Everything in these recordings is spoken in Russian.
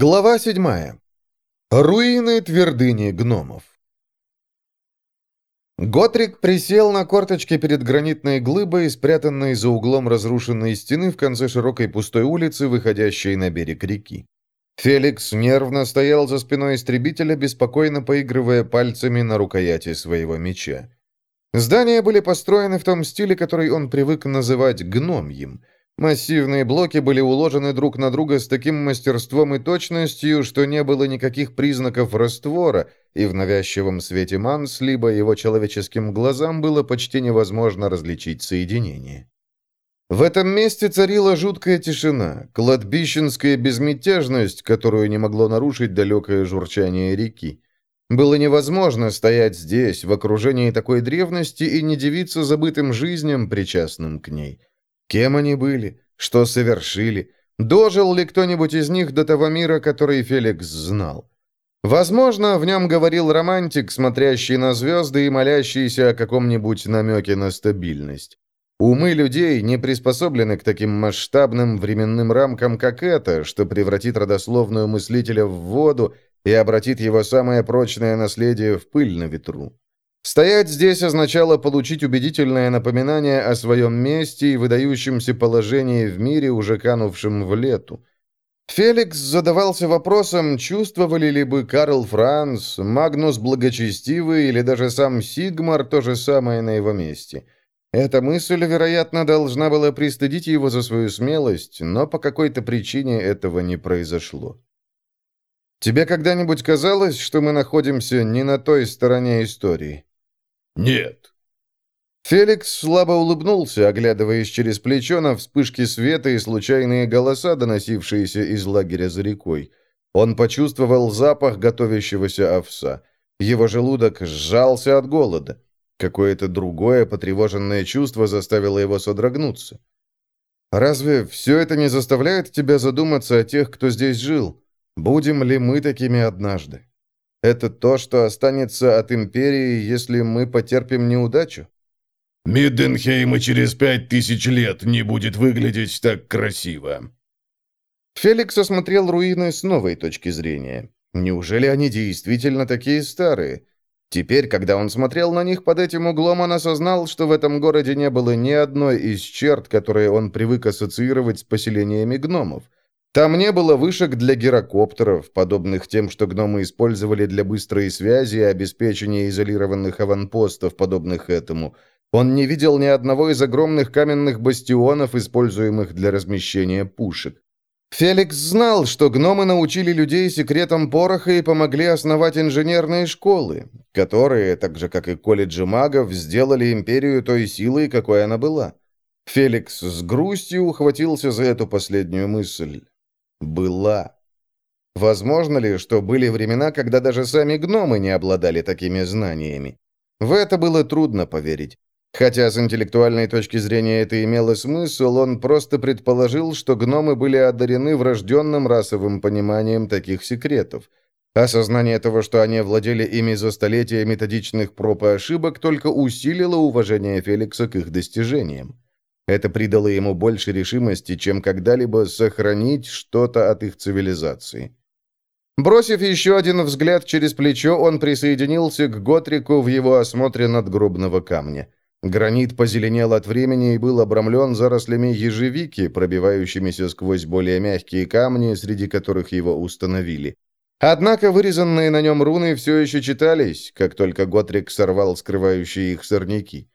Глава 7. Руины твердыни гномов. Готрик присел на корточки перед гранитной глыбой, спрятанной за углом разрушенной стены в конце широкой пустой улицы, выходящей на берег реки. Феликс нервно стоял за спиной истребителя, беспокойно поигрывая пальцами на рукояти своего меча. Здания были построены в том стиле, который он привык называть гномьим – Массивные блоки были уложены друг на друга с таким мастерством и точностью, что не было никаких признаков раствора, и в навязчивом свете Манс, либо его человеческим глазам было почти невозможно различить соединение. В этом месте царила жуткая тишина, кладбищенская безмятежность, которую не могло нарушить далекое журчание реки. Было невозможно стоять здесь, в окружении такой древности, и не дивиться забытым жизням, причастным к ней. Кем они были? Что совершили? Дожил ли кто-нибудь из них до того мира, который Феликс знал? Возможно, в нем говорил романтик, смотрящий на звезды и молящийся о каком-нибудь намеке на стабильность. Умы людей не приспособлены к таким масштабным временным рамкам, как это, что превратит родословную мыслителя в воду и обратит его самое прочное наследие в пыль на ветру. Стоять здесь означало получить убедительное напоминание о своем месте и выдающемся положении в мире, уже канувшем в лету. Феликс задавался вопросом, чувствовали ли бы Карл Франц, Магнус Благочестивый или даже сам Сигмар то же самое на его месте. Эта мысль, вероятно, должна была пристыдить его за свою смелость, но по какой-то причине этого не произошло. «Тебе когда-нибудь казалось, что мы находимся не на той стороне истории?» «Нет». Феликс слабо улыбнулся, оглядываясь через плечо на вспышки света и случайные голоса, доносившиеся из лагеря за рекой. Он почувствовал запах готовящегося овса. Его желудок сжался от голода. Какое-то другое потревоженное чувство заставило его содрогнуться. «Разве все это не заставляет тебя задуматься о тех, кто здесь жил? Будем ли мы такими однажды?» Это то, что останется от Империи, если мы потерпим неудачу? Мидденхейм и через пять тысяч лет не будет выглядеть так красиво. Феликс осмотрел руины с новой точки зрения. Неужели они действительно такие старые? Теперь, когда он смотрел на них под этим углом, он осознал, что в этом городе не было ни одной из черт, которые он привык ассоциировать с поселениями гномов. Там не было вышек для гирокоптеров, подобных тем, что гномы использовали для быстрой связи и обеспечения изолированных аванпостов, подобных этому. Он не видел ни одного из огромных каменных бастионов, используемых для размещения пушек. Феликс знал, что гномы научили людей секретам пороха и помогли основать инженерные школы, которые, так же как и колледжи магов, сделали империю той силой, какой она была. Феликс с грустью ухватился за эту последнюю мысль. Была. Возможно ли, что были времена, когда даже сами гномы не обладали такими знаниями? В это было трудно поверить. Хотя с интеллектуальной точки зрения это имело смысл, он просто предположил, что гномы были одарены врожденным расовым пониманием таких секретов. Осознание того, что они владели ими за столетия методичных проб и ошибок, только усилило уважение Феликса к их достижениям. Это придало ему больше решимости, чем когда-либо сохранить что-то от их цивилизации. Бросив еще один взгляд через плечо, он присоединился к Готрику в его осмотре надгробного камня. Гранит позеленел от времени и был обрамлен зарослями ежевики, пробивающимися сквозь более мягкие камни, среди которых его установили. Однако вырезанные на нем руны все еще читались, как только Готрик сорвал скрывающие их сорняки.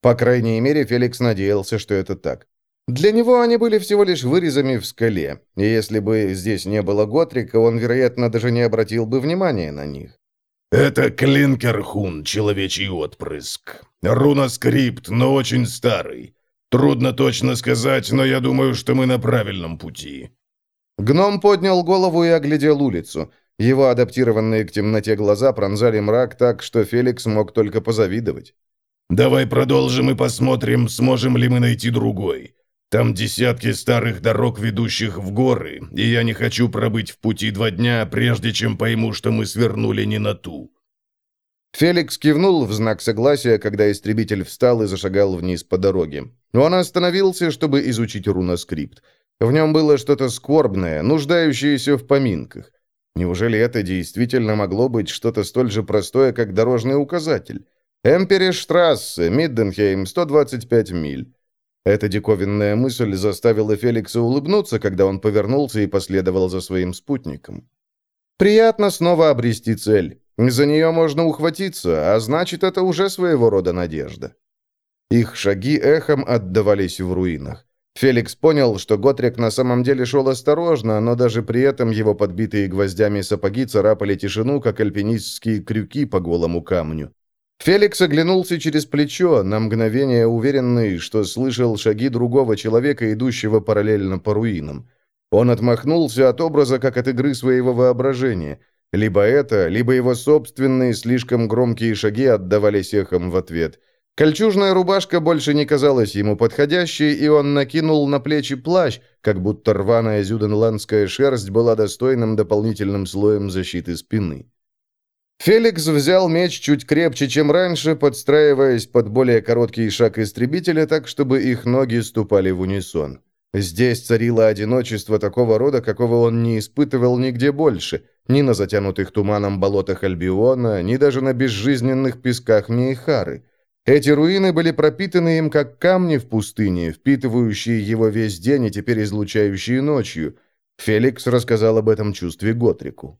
По крайней мере, Феликс надеялся, что это так. Для него они были всего лишь вырезами в скале, и если бы здесь не было Готрика, он, вероятно, даже не обратил бы внимания на них. «Это Клинкерхун, человечий отпрыск. Руноскрипт, но очень старый. Трудно точно сказать, но я думаю, что мы на правильном пути». Гном поднял голову и оглядел улицу. Его адаптированные к темноте глаза пронзали мрак так, что Феликс мог только позавидовать. Давай продолжим и посмотрим, сможем ли мы найти другой. Там десятки старых дорог, ведущих в горы, и я не хочу пробыть в пути два дня, прежде чем пойму, что мы свернули не на ту». Феликс кивнул в знак согласия, когда истребитель встал и зашагал вниз по дороге. Он остановился, чтобы изучить руноскрипт. В нем было что-то скорбное, нуждающееся в поминках. Неужели это действительно могло быть что-то столь же простое, как дорожный указатель? Эмперештрассе, Мидденхейм, 125 миль. Эта диковинная мысль заставила Феликса улыбнуться, когда он повернулся и последовал за своим спутником. Приятно снова обрести цель. За нее можно ухватиться, а значит, это уже своего рода надежда. Их шаги эхом отдавались в руинах. Феликс понял, что Готрик на самом деле шел осторожно, но даже при этом его подбитые гвоздями сапоги царапали тишину, как альпинистские крюки по голому камню. Феликс оглянулся через плечо, на мгновение уверенный, что слышал шаги другого человека, идущего параллельно по руинам. Он отмахнулся от образа, как от игры своего воображения. Либо это, либо его собственные слишком громкие шаги отдавались эхом в ответ. Кольчужная рубашка больше не казалась ему подходящей, и он накинул на плечи плащ, как будто рваная зюденландская шерсть была достойным дополнительным слоем защиты спины. Феликс взял меч чуть крепче, чем раньше, подстраиваясь под более короткий шаг истребителя так, чтобы их ноги ступали в унисон. Здесь царило одиночество такого рода, какого он не испытывал нигде больше, ни на затянутых туманом болотах Альбиона, ни даже на безжизненных песках Нейхары. Эти руины были пропитаны им, как камни в пустыне, впитывающие его весь день и теперь излучающие ночью. Феликс рассказал об этом чувстве Готрику.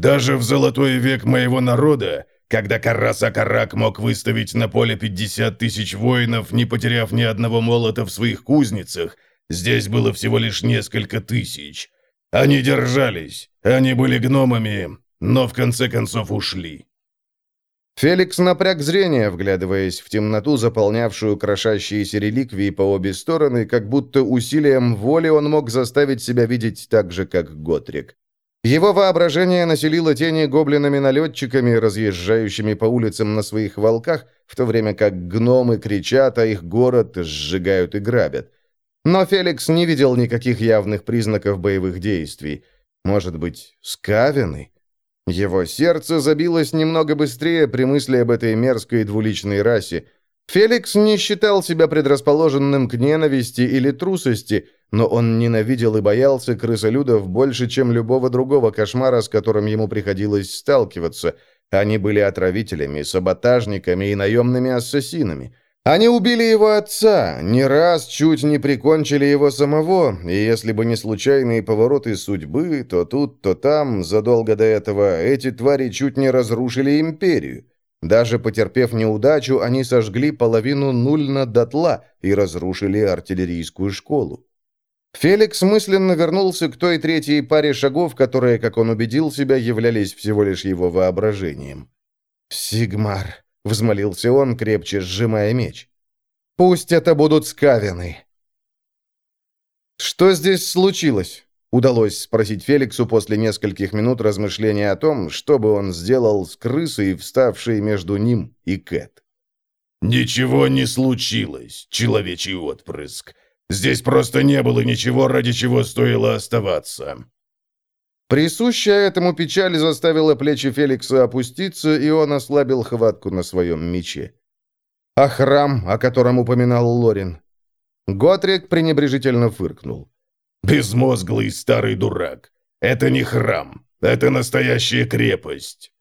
«Даже в золотой век моего народа, когда Караса-Карак мог выставить на поле 50 тысяч воинов, не потеряв ни одного молота в своих кузницах, здесь было всего лишь несколько тысяч. Они держались, они были гномами, но в конце концов ушли. Феликс напряг зрение, вглядываясь в темноту, заполнявшую крошащиеся реликвии по обе стороны, как будто усилием воли он мог заставить себя видеть так же, как Готрик. Его воображение населило тени гоблинами-налетчиками, разъезжающими по улицам на своих волках, в то время как гномы кричат, а их город сжигают и грабят. Но Феликс не видел никаких явных признаков боевых действий. Может быть, скавины? Его сердце забилось немного быстрее при мысли об этой мерзкой двуличной расе. Феликс не считал себя предрасположенным к ненависти или трусости, но он ненавидел и боялся крысолюдов больше, чем любого другого кошмара, с которым ему приходилось сталкиваться. Они были отравителями, саботажниками и наемными ассасинами. Они убили его отца, не раз чуть не прикончили его самого, и если бы не случайные повороты судьбы, то тут, то там, задолго до этого, эти твари чуть не разрушили империю. Даже потерпев неудачу, они сожгли половину Нульна дотла и разрушили артиллерийскую школу. Феликс мысленно вернулся к той третьей паре шагов, которые, как он убедил себя, являлись всего лишь его воображением. «Сигмар», Взмолился он, крепче сжимая меч. «Пусть это будут скавины!» «Что здесь случилось?» Удалось спросить Феликсу после нескольких минут размышления о том, что бы он сделал с крысой, вставшей между ним и Кэт. «Ничего не случилось, человечий отпрыск. Здесь просто не было ничего, ради чего стоило оставаться. Присущая этому печаль заставила плечи Феликса опуститься, и он ослабил хватку на своем мече. А храм, о котором упоминал Лорин? Готрик пренебрежительно фыркнул. «Безмозглый старый дурак. Это не храм. Это настоящая крепость».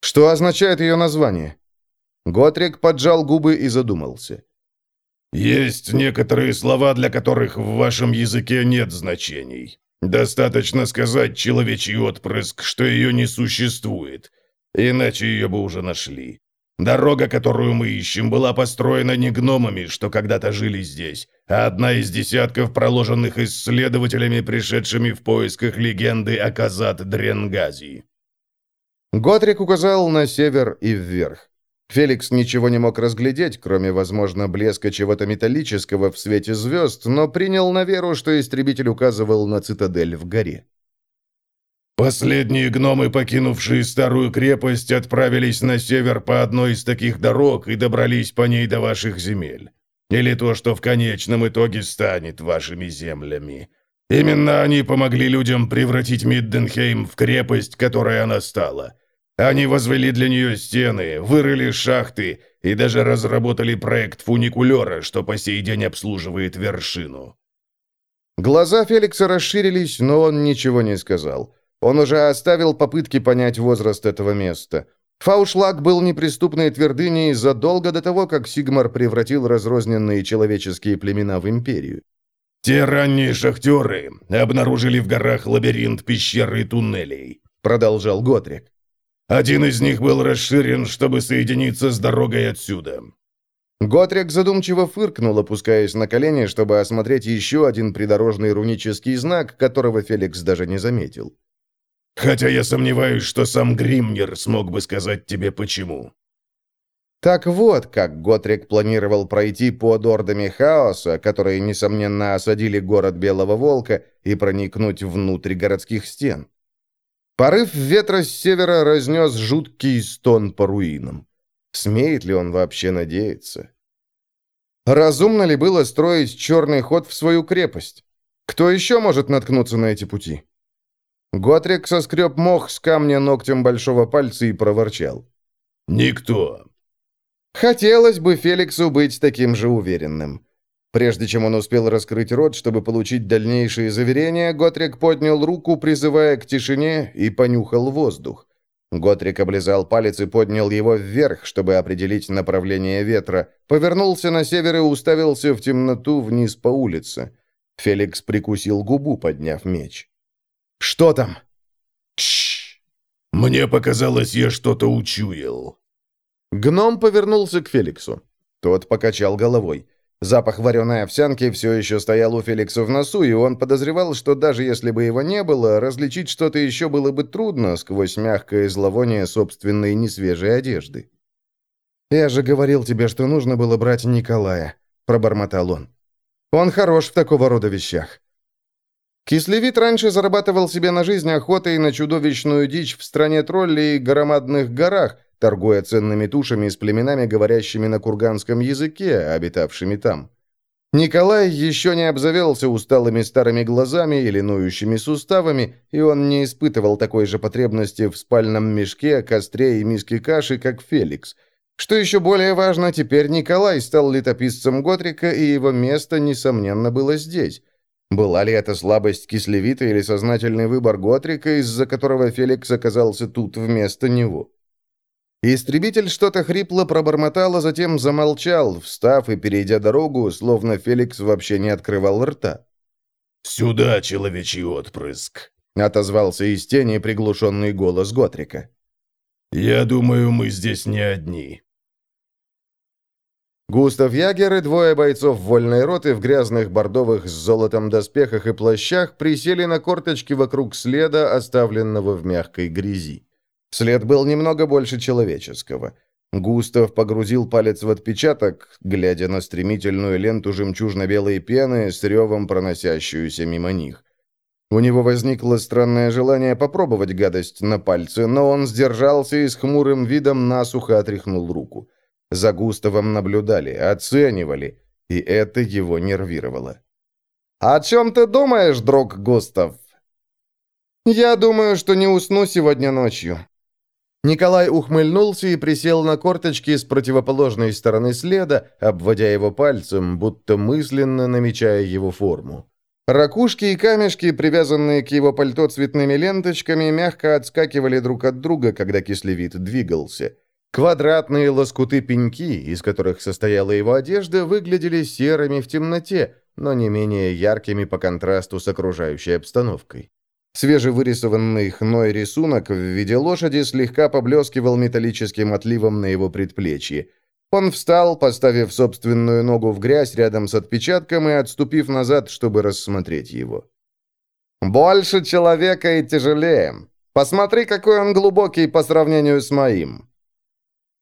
«Что означает ее название?» Готрик поджал губы и задумался. «Есть некоторые слова, для которых в вашем языке нет значений. Достаточно сказать, человечий отпрыск, что ее не существует. Иначе ее бы уже нашли. Дорога, которую мы ищем, была построена не гномами, что когда-то жили здесь, а одна из десятков проложенных исследователями, пришедшими в поисках легенды о Казат Дренгази. Готрик указал на север и вверх. Феликс ничего не мог разглядеть, кроме, возможно, блеска чего-то металлического в свете звезд, но принял на веру, что истребитель указывал на цитадель в горе. «Последние гномы, покинувшие старую крепость, отправились на север по одной из таких дорог и добрались по ней до ваших земель. Или то, что в конечном итоге станет вашими землями. Именно они помогли людям превратить Мидденхейм в крепость, которой она стала». Они возвели для нее стены, вырыли шахты и даже разработали проект фуникулера, что по сей день обслуживает вершину. Глаза Феликса расширились, но он ничего не сказал. Он уже оставил попытки понять возраст этого места. Фаушлаг был неприступной твердыней задолго до того, как Сигмар превратил разрозненные человеческие племена в империю. «Те ранние шахтеры обнаружили в горах лабиринт пещер и туннелей», — продолжал Готрик. «Один из них был расширен, чтобы соединиться с дорогой отсюда». Готрик задумчиво фыркнул, опускаясь на колени, чтобы осмотреть еще один придорожный рунический знак, которого Феликс даже не заметил. Хотя я сомневаюсь, что сам Гримнер смог бы сказать тебе почему». Так вот, как Готрик планировал пройти под ордами хаоса, которые, несомненно, осадили город Белого Волка, и проникнуть внутрь городских стен. Порыв ветра с севера разнес жуткий стон по руинам. Смеет ли он вообще надеяться? Разумно ли было строить черный ход в свою крепость? Кто еще может наткнуться на эти пути? Готрик соскреб мох с камня ногтем большого пальца и проворчал. «Никто». Хотелось бы Феликсу быть таким же уверенным. Прежде чем он успел раскрыть рот, чтобы получить дальнейшие заверения, Готрик поднял руку, призывая к тишине, и понюхал воздух. Готрик облизал палец и поднял его вверх, чтобы определить направление ветра, повернулся на север и уставился в темноту вниз по улице. Феликс прикусил губу, подняв меч. «Что там?» «Тш! Мне показалось, я что-то учуял». Гном повернулся к Феликсу. Тот покачал головой. Запах вареной овсянки все еще стоял у Феликса в носу, и он подозревал, что даже если бы его не было, различить что-то еще было бы трудно сквозь мягкое зловоние собственной несвежей одежды. «Я же говорил тебе, что нужно было брать Николая», — пробормотал он. «Он хорош в такого рода вещах. Кислевит раньше зарабатывал себе на жизнь охотой на чудовищную дичь в стране троллей и громадных горах, торгуя ценными тушами с племенами, говорящими на курганском языке, обитавшими там. Николай еще не обзавелся усталыми старыми глазами или ноющими суставами, и он не испытывал такой же потребности в спальном мешке, костре и миске каши, как Феликс. Что еще более важно, теперь Николай стал летописцем Готрика, и его место, несомненно, было здесь. Была ли это слабость Кислевита или сознательный выбор Готрика, из-за которого Феликс оказался тут вместо него? Истребитель что-то хрипло пробормотал, а затем замолчал, встав и перейдя дорогу, словно Феликс вообще не открывал рта. «Сюда, человечий отпрыск!» — отозвался из тени приглушенный голос Готрика. «Я думаю, мы здесь не одни». Густав Ягер и двое бойцов вольной роты в грязных бордовых с золотом доспехах и плащах присели на корточки вокруг следа, оставленного в мягкой грязи. След был немного больше человеческого. Густав погрузил палец в отпечаток, глядя на стремительную ленту жемчужно-белой пены с ревом проносящуюся мимо них. У него возникло странное желание попробовать гадость на пальце, но он сдержался и с хмурым видом насухо отряхнул руку. За Густавом наблюдали, оценивали, и это его нервировало. «О чем ты думаешь, друг Густав?» «Я думаю, что не усну сегодня ночью». Николай ухмыльнулся и присел на корточки с противоположной стороны следа, обводя его пальцем, будто мысленно намечая его форму. Ракушки и камешки, привязанные к его пальто цветными ленточками, мягко отскакивали друг от друга, когда кислевит двигался. Квадратные лоскуты пеньки, из которых состояла его одежда, выглядели серыми в темноте, но не менее яркими по контрасту с окружающей обстановкой. Свежевырисованный хной рисунок в виде лошади слегка поблескивал металлическим отливом на его предплечье. Он встал, поставив собственную ногу в грязь рядом с отпечатком и отступив назад, чтобы рассмотреть его. «Больше человека и тяжелее. Посмотри, какой он глубокий по сравнению с моим»,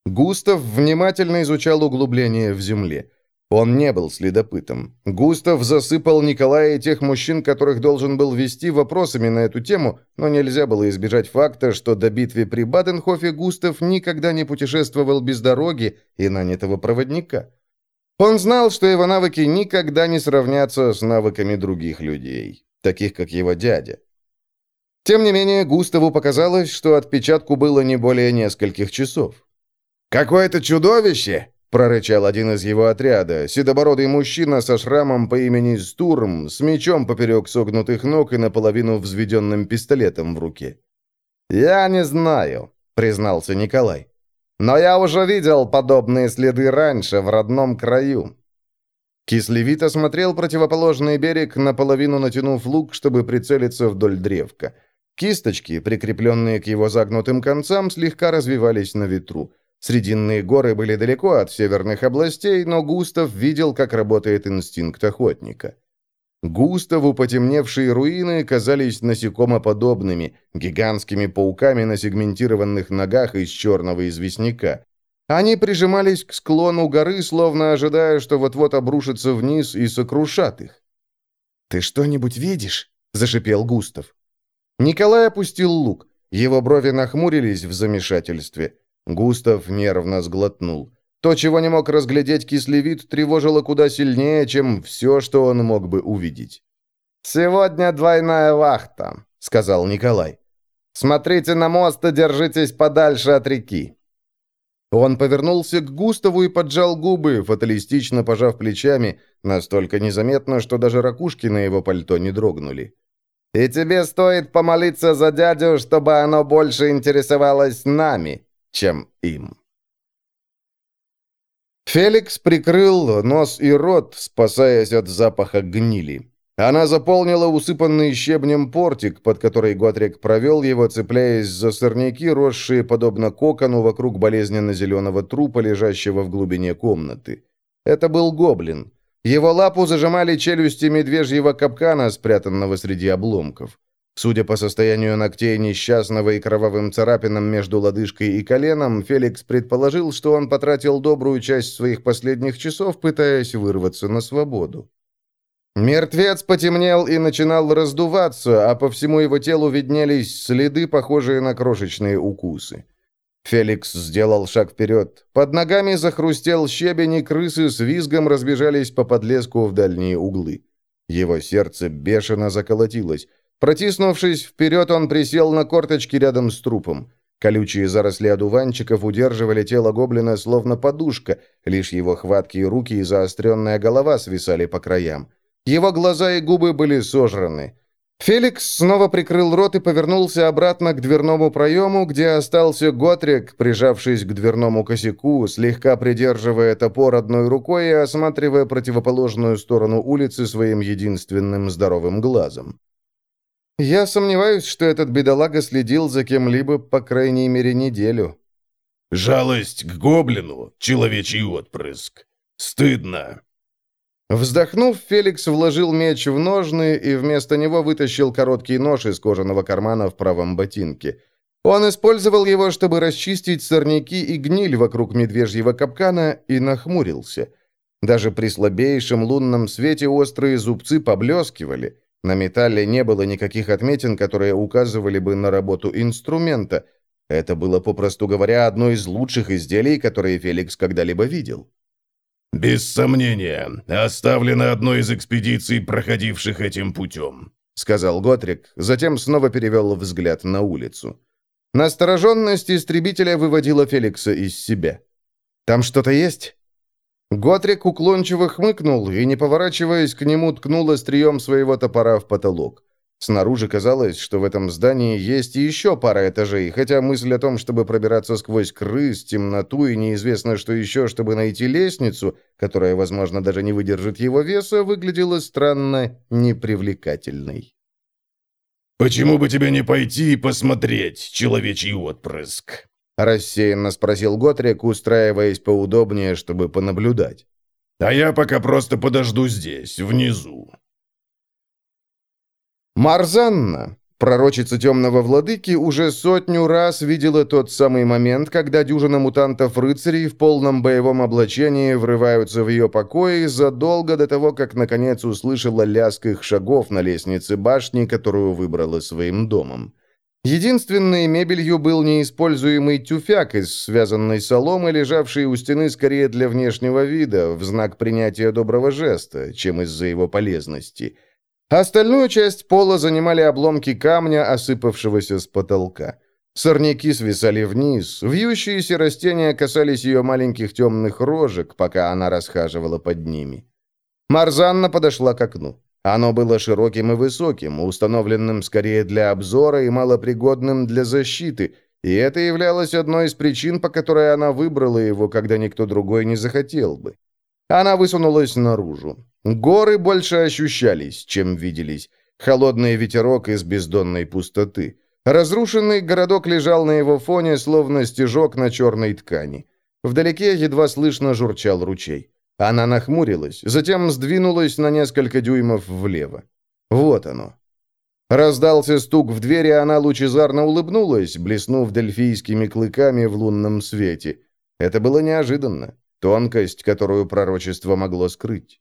Густав внимательно изучал углубление в земле. Он не был следопытом. Густав засыпал Николая и тех мужчин, которых должен был вести вопросами на эту тему, но нельзя было избежать факта, что до битвы при Баденхофе Густав никогда не путешествовал без дороги и нанятого проводника. Он знал, что его навыки никогда не сравнятся с навыками других людей, таких как его дядя. Тем не менее, Густаву показалось, что отпечатку было не более нескольких часов. «Какое-то чудовище!» — прорычал один из его отряда, седобородый мужчина со шрамом по имени Стурм, с мечом поперек согнутых ног и наполовину взведенным пистолетом в руке. «Я не знаю», — признался Николай. «Но я уже видел подобные следы раньше в родном краю». Кислевит осмотрел противоположный берег, наполовину натянув лук, чтобы прицелиться вдоль древка. Кисточки, прикрепленные к его загнутым концам, слегка развивались на ветру. Срединные горы были далеко от северных областей, но Густав видел, как работает инстинкт охотника. Густаву потемневшие руины казались насекомоподобными, гигантскими пауками на сегментированных ногах из черного известняка. Они прижимались к склону горы, словно ожидая, что вот-вот обрушатся вниз и сокрушат их. «Ты что-нибудь видишь?» – зашипел Густав. Николай опустил лук. Его брови нахмурились в замешательстве. Густав нервно сглотнул. То, чего не мог разглядеть кислевид, тревожило куда сильнее, чем все, что он мог бы увидеть. «Сегодня двойная вахта», — сказал Николай. «Смотрите на мост и держитесь подальше от реки». Он повернулся к Густаву и поджал губы, фаталистично пожав плечами, настолько незаметно, что даже ракушки на его пальто не дрогнули. «И тебе стоит помолиться за дядю, чтобы оно больше интересовалось нами», чем им. Феликс прикрыл нос и рот, спасаясь от запаха гнили. Она заполнила усыпанный щебнем портик, под который Готрик провел его, цепляясь за сорняки, росшие подобно кокону вокруг болезненно-зеленого трупа, лежащего в глубине комнаты. Это был гоблин. Его лапу зажимали челюсти медвежьего капкана, спрятанного среди обломков. Судя по состоянию ногтей несчастного и кровавым царапинам между лодыжкой и коленом, Феликс предположил, что он потратил добрую часть своих последних часов, пытаясь вырваться на свободу. Мертвец потемнел и начинал раздуваться, а по всему его телу виднелись следы, похожие на крошечные укусы. Феликс сделал шаг вперед. Под ногами захрустел щебень, и крысы с визгом разбежались по подлеску в дальние углы. Его сердце бешено заколотилось. Протиснувшись вперед, он присел на корточки рядом с трупом. Колючие заросли одуванчиков удерживали тело гоблина словно подушка, лишь его хваткие руки и заостренная голова свисали по краям. Его глаза и губы были сожраны. Феликс снова прикрыл рот и повернулся обратно к дверному проему, где остался Готрик, прижавшись к дверному косяку, слегка придерживая топор одной рукой и осматривая противоположную сторону улицы своим единственным здоровым глазом. Я сомневаюсь, что этот бедолага следил за кем-либо, по крайней мере, неделю. Жалость к гоблину, человечий отпрыск. Стыдно. Вздохнув, Феликс вложил меч в ножны и вместо него вытащил короткий нож из кожаного кармана в правом ботинке. Он использовал его, чтобы расчистить сорняки и гниль вокруг медвежьего капкана, и нахмурился. Даже при слабейшем лунном свете острые зубцы поблескивали. На металле не было никаких отметин, которые указывали бы на работу инструмента. Это было, попросту говоря, одно из лучших изделий, которые Феликс когда-либо видел. «Без сомнения, оставлено одной из экспедиций, проходивших этим путем», сказал Готрик, затем снова перевел взгляд на улицу. Настороженность истребителя выводила Феликса из себя. «Там что-то есть?» Готрик уклончиво хмыкнул и, не поворачиваясь к нему, ткнул острием своего топора в потолок. Снаружи казалось, что в этом здании есть еще пара этажей, хотя мысль о том, чтобы пробираться сквозь крыс, темноту и неизвестно что еще, чтобы найти лестницу, которая, возможно, даже не выдержит его веса, выглядела странно непривлекательной. «Почему бы тебе не пойти и посмотреть, человечий отпрыск?» Рассеянно спросил Готрик, устраиваясь поудобнее, чтобы понаблюдать. «А я пока просто подожду здесь, внизу». Марзанна, пророчица темного владыки, уже сотню раз видела тот самый момент, когда дюжина мутантов-рыцарей в полном боевом облачении врываются в ее покои задолго до того, как наконец услышала лязг их шагов на лестнице башни, которую выбрала своим домом. Единственной мебелью был неиспользуемый тюфяк из связанной соломы, лежавший у стены скорее для внешнего вида, в знак принятия доброго жеста, чем из-за его полезности. Остальную часть пола занимали обломки камня, осыпавшегося с потолка. Сорняки свисали вниз, вьющиеся растения касались ее маленьких темных рожек, пока она расхаживала под ними. Марзанна подошла к окну. Оно было широким и высоким, установленным скорее для обзора и малопригодным для защиты, и это являлось одной из причин, по которой она выбрала его, когда никто другой не захотел бы. Она высунулась наружу. Горы больше ощущались, чем виделись. Холодный ветерок из бездонной пустоты. Разрушенный городок лежал на его фоне, словно стежок на черной ткани. Вдалеке едва слышно журчал ручей. Она нахмурилась, затем сдвинулась на несколько дюймов влево. Вот оно. Раздался стук в двери, она лучезарно улыбнулась, блеснув дельфийскими клыками в лунном свете. Это было неожиданно. Тонкость, которую пророчество могло скрыть.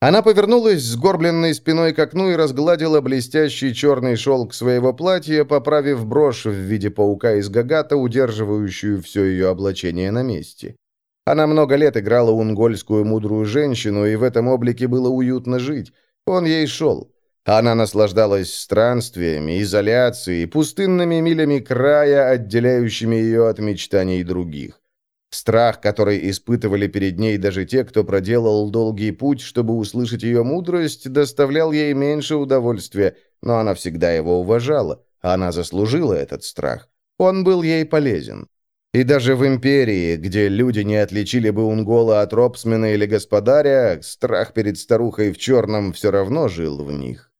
Она повернулась с горбленной спиной к окну и разгладила блестящий черный шелк своего платья, поправив брошь в виде паука из гагата, удерживающую все ее облачение на месте. Она много лет играла унгольскую мудрую женщину, и в этом облике было уютно жить. Он ей шел. Она наслаждалась странствиями, изоляцией, пустынными милями края, отделяющими ее от мечтаний других. Страх, который испытывали перед ней даже те, кто проделал долгий путь, чтобы услышать ее мудрость, доставлял ей меньше удовольствия, но она всегда его уважала. Она заслужила этот страх. Он был ей полезен. И даже в империи, где люди не отличили бы Унгола от Робсмена или Господаря, страх перед старухой в черном все равно жил в них.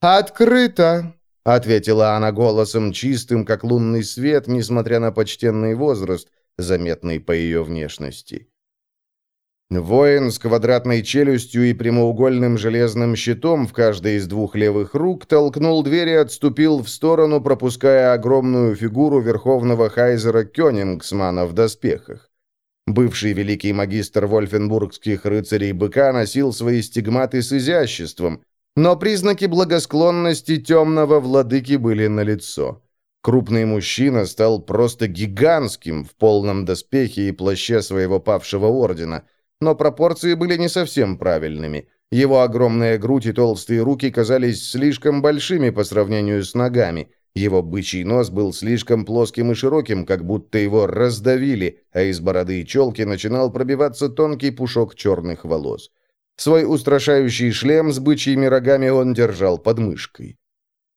«Открыто!» — ответила она голосом чистым, как лунный свет, несмотря на почтенный возраст, заметный по ее внешности. Воин с квадратной челюстью и прямоугольным железным щитом в каждой из двух левых рук толкнул дверь и отступил в сторону, пропуская огромную фигуру верховного хайзера Кёнингсмана в доспехах. Бывший великий магистр вольфенбургских рыцарей быка носил свои стигматы с изяществом, но признаки благосклонности темного владыки были налицо. Крупный мужчина стал просто гигантским в полном доспехе и плаще своего павшего ордена, но пропорции были не совсем правильными. Его огромная грудь и толстые руки казались слишком большими по сравнению с ногами. Его бычий нос был слишком плоским и широким, как будто его раздавили, а из бороды и челки начинал пробиваться тонкий пушок черных волос. Свой устрашающий шлем с бычьими рогами он держал под мышкой.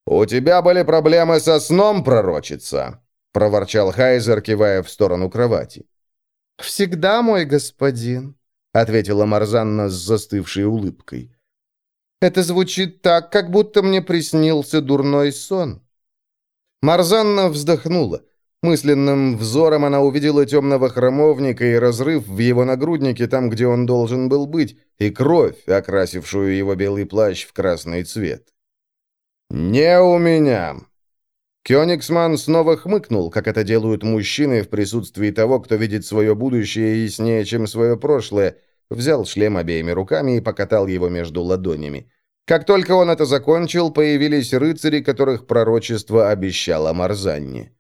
«У тебя были проблемы со сном, пророчица?» — проворчал Хайзер, кивая в сторону кровати. «Всегда, мой господин», — ответила Марзанна с застывшей улыбкой. «Это звучит так, как будто мне приснился дурной сон». Марзанна вздохнула. Мысленным взором она увидела темного храмовника и разрыв в его нагруднике там, где он должен был быть, и кровь, окрасившую его белый плащ в красный цвет. «Не у меня!» Кёнигсман снова хмыкнул, как это делают мужчины в присутствии того, кто видит свое будущее яснее, чем свое прошлое, взял шлем обеими руками и покатал его между ладонями. Как только он это закончил, появились рыцари, которых пророчество обещало Марзанне.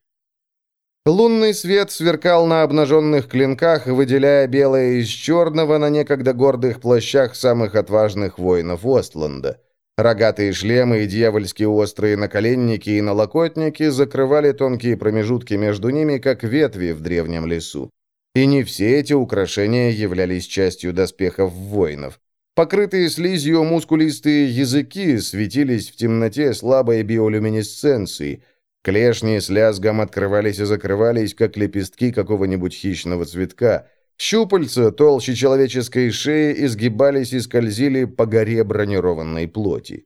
Лунный свет сверкал на обнаженных клинках, выделяя белое из черного на некогда гордых плащах самых отважных воинов Остланда. Рогатые шлемы и дьявольски острые наколенники и налокотники закрывали тонкие промежутки между ними, как ветви в древнем лесу. И не все эти украшения являлись частью доспехов воинов. Покрытые слизью мускулистые языки светились в темноте слабой биолюминесценцией – Клешни с лязгом открывались и закрывались, как лепестки какого-нибудь хищного цветка. Щупальца, толще человеческой шеи, изгибались и скользили по горе бронированной плоти.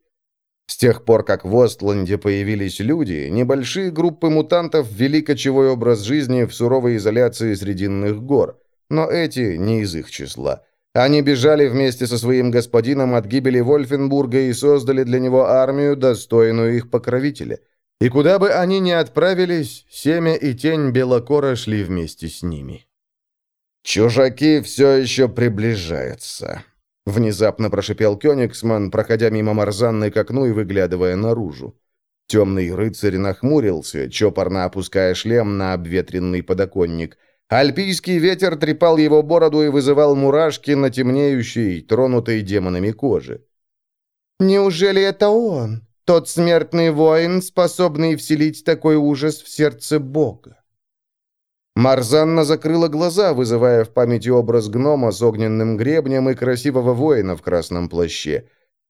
С тех пор, как в Остланде появились люди, небольшие группы мутантов вели кочевой образ жизни в суровой изоляции Срединных гор. Но эти не из их числа. Они бежали вместе со своим господином от гибели Вольфенбурга и создали для него армию, достойную их покровителя – и куда бы они ни отправились, семя и тень Белокора шли вместе с ними. «Чужаки все еще приближаются», — внезапно прошипел Кёнигсман, проходя мимо Марзанны к окну и выглядывая наружу. Темный рыцарь нахмурился, чопорно опуская шлем на обветренный подоконник. Альпийский ветер трепал его бороду и вызывал мурашки на темнеющей, тронутой демонами кожи. «Неужели это он?» тот смертный воин, способный вселить такой ужас в сердце Бога. Марзанна закрыла глаза, вызывая в памяти образ гнома с огненным гребнем и красивого воина в красном плаще.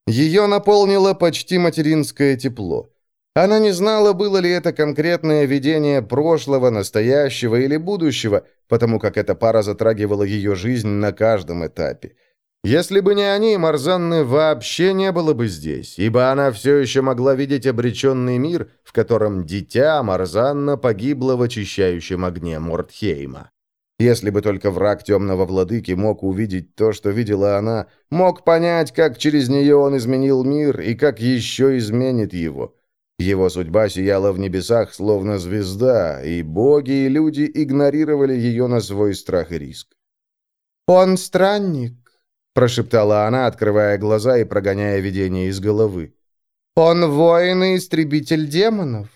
Ее наполнило почти материнское тепло. Она не знала, было ли это конкретное видение прошлого, настоящего или будущего, потому как эта пара затрагивала ее жизнь на каждом этапе. Если бы не они, Марзанны вообще не было бы здесь, ибо она все еще могла видеть обреченный мир, в котором дитя Марзанна погибло в очищающем огне Мортхейма. Если бы только враг темного владыки мог увидеть то, что видела она, мог понять, как через нее он изменил мир и как еще изменит его. Его судьба сияла в небесах, словно звезда, и боги и люди игнорировали ее на свой страх и риск. «Он странник», прошептала она, открывая глаза и прогоняя видение из головы. «Он воин и истребитель демонов.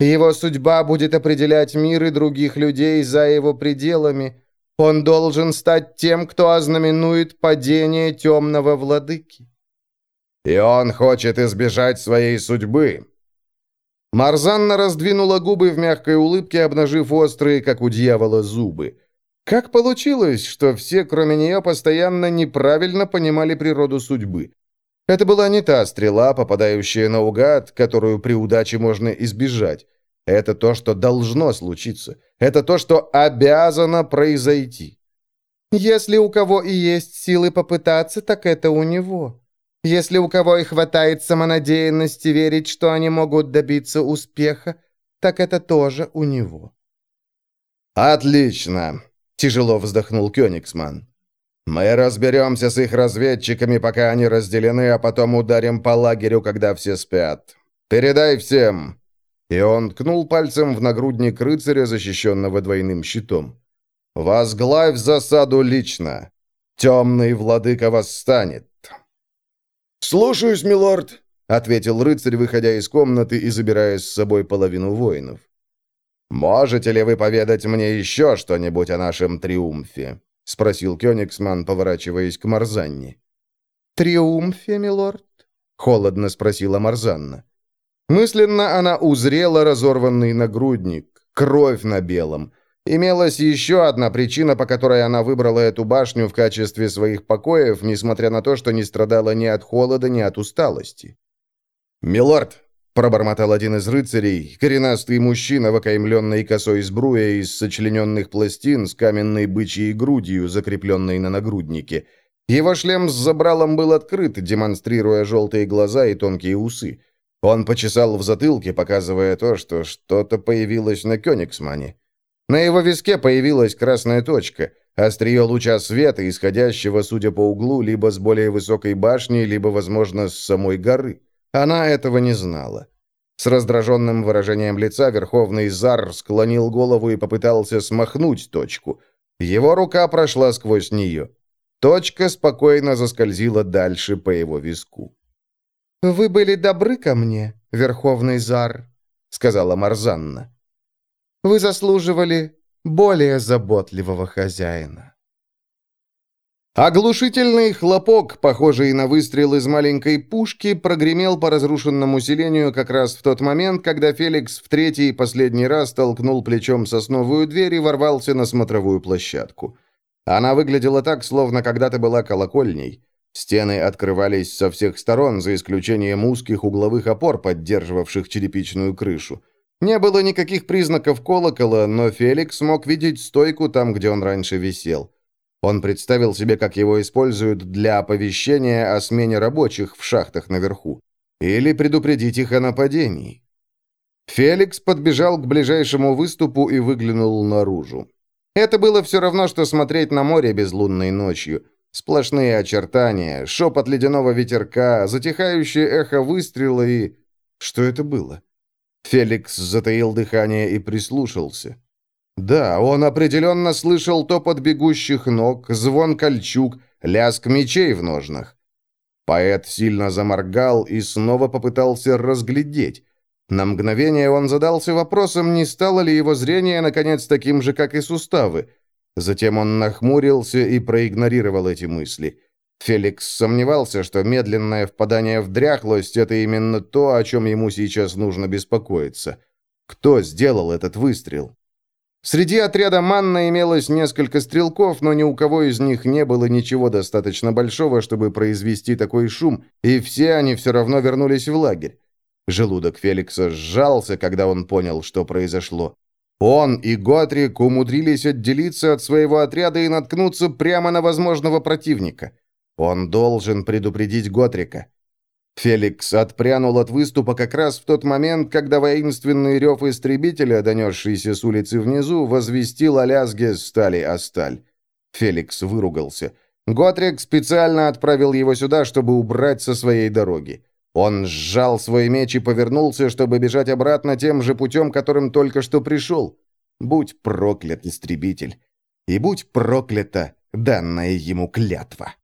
Его судьба будет определять мир и других людей за его пределами. Он должен стать тем, кто ознаменует падение темного владыки». «И он хочет избежать своей судьбы», Марзанна раздвинула губы в мягкой улыбке, обнажив острые, как у дьявола, зубы. Как получилось, что все, кроме нее, постоянно неправильно понимали природу судьбы? Это была не та стрела, попадающая наугад, которую при удаче можно избежать. Это то, что должно случиться. Это то, что обязано произойти. Если у кого и есть силы попытаться, так это у него. Если у кого и хватает самонадеянности верить, что они могут добиться успеха, так это тоже у него. «Отлично!» Тяжело вздохнул Кёнигсман. «Мы разберемся с их разведчиками, пока они разделены, а потом ударим по лагерю, когда все спят. Передай всем!» И он ткнул пальцем в нагрудник рыцаря, защищенного двойным щитом. «Возглавь засаду лично. Темный владыка восстанет». «Слушаюсь, милорд», — ответил рыцарь, выходя из комнаты и забирая с собой половину воинов. «Можете ли вы поведать мне еще что-нибудь о нашем триумфе?» — спросил Кёнигсман, поворачиваясь к Марзанне. «Триумфе, милорд?» — холодно спросила Марзанна. Мысленно она узрела разорванный нагрудник, кровь на белом. Имелась еще одна причина, по которой она выбрала эту башню в качестве своих покоев, несмотря на то, что не страдала ни от холода, ни от усталости. «Милорд, Пробормотал один из рыцарей, коренастый мужчина в косой сбруе из сочлененных пластин с каменной бычьей грудью, закрепленной на нагруднике. Его шлем с забралом был открыт, демонстрируя желтые глаза и тонкие усы. Он почесал в затылке, показывая то, что что-то появилось на Кёнигсмане. На его виске появилась красная точка, острие луча света, исходящего, судя по углу, либо с более высокой башни, либо, возможно, с самой горы. Она этого не знала. С раздраженным выражением лица Верховный Зар склонил голову и попытался смахнуть точку. Его рука прошла сквозь нее. Точка спокойно заскользила дальше по его виску. «Вы были добры ко мне, Верховный Зар», — сказала Марзанна. «Вы заслуживали более заботливого хозяина». Оглушительный хлопок, похожий на выстрел из маленькой пушки, прогремел по разрушенному селению как раз в тот момент, когда Феликс в третий и последний раз толкнул плечом сосновую дверь и ворвался на смотровую площадку. Она выглядела так, словно когда-то была колокольней. Стены открывались со всех сторон, за исключением узких угловых опор, поддерживавших черепичную крышу. Не было никаких признаков колокола, но Феликс мог видеть стойку там, где он раньше висел. Он представил себе, как его используют для оповещения о смене рабочих в шахтах наверху. Или предупредить их о нападении. Феликс подбежал к ближайшему выступу и выглянул наружу. Это было все равно, что смотреть на море безлунной ночью. Сплошные очертания, шепот ледяного ветерка, затихающее эхо выстрела и... Что это было? Феликс затаил дыхание и прислушался. Да, он определенно слышал топот бегущих ног, звон кольчуг, лязг мечей в ножнах. Поэт сильно заморгал и снова попытался разглядеть. На мгновение он задался вопросом, не стало ли его зрение, наконец, таким же, как и суставы. Затем он нахмурился и проигнорировал эти мысли. Феликс сомневался, что медленное впадание в дряхлость – это именно то, о чем ему сейчас нужно беспокоиться. Кто сделал этот выстрел? Среди отряда Манна имелось несколько стрелков, но ни у кого из них не было ничего достаточно большого, чтобы произвести такой шум, и все они все равно вернулись в лагерь. Желудок Феликса сжался, когда он понял, что произошло. Он и Готрик умудрились отделиться от своего отряда и наткнуться прямо на возможного противника. Он должен предупредить Готрика. Феликс отпрянул от выступа как раз в тот момент, когда воинственный рев истребителя, донесшийся с улицы внизу, возвестил о лязге стали о сталь. Феликс выругался. Готрик специально отправил его сюда, чтобы убрать со своей дороги. Он сжал свой меч и повернулся, чтобы бежать обратно тем же путем, которым только что пришел. Будь проклят, истребитель, и будь проклята данная ему клятва.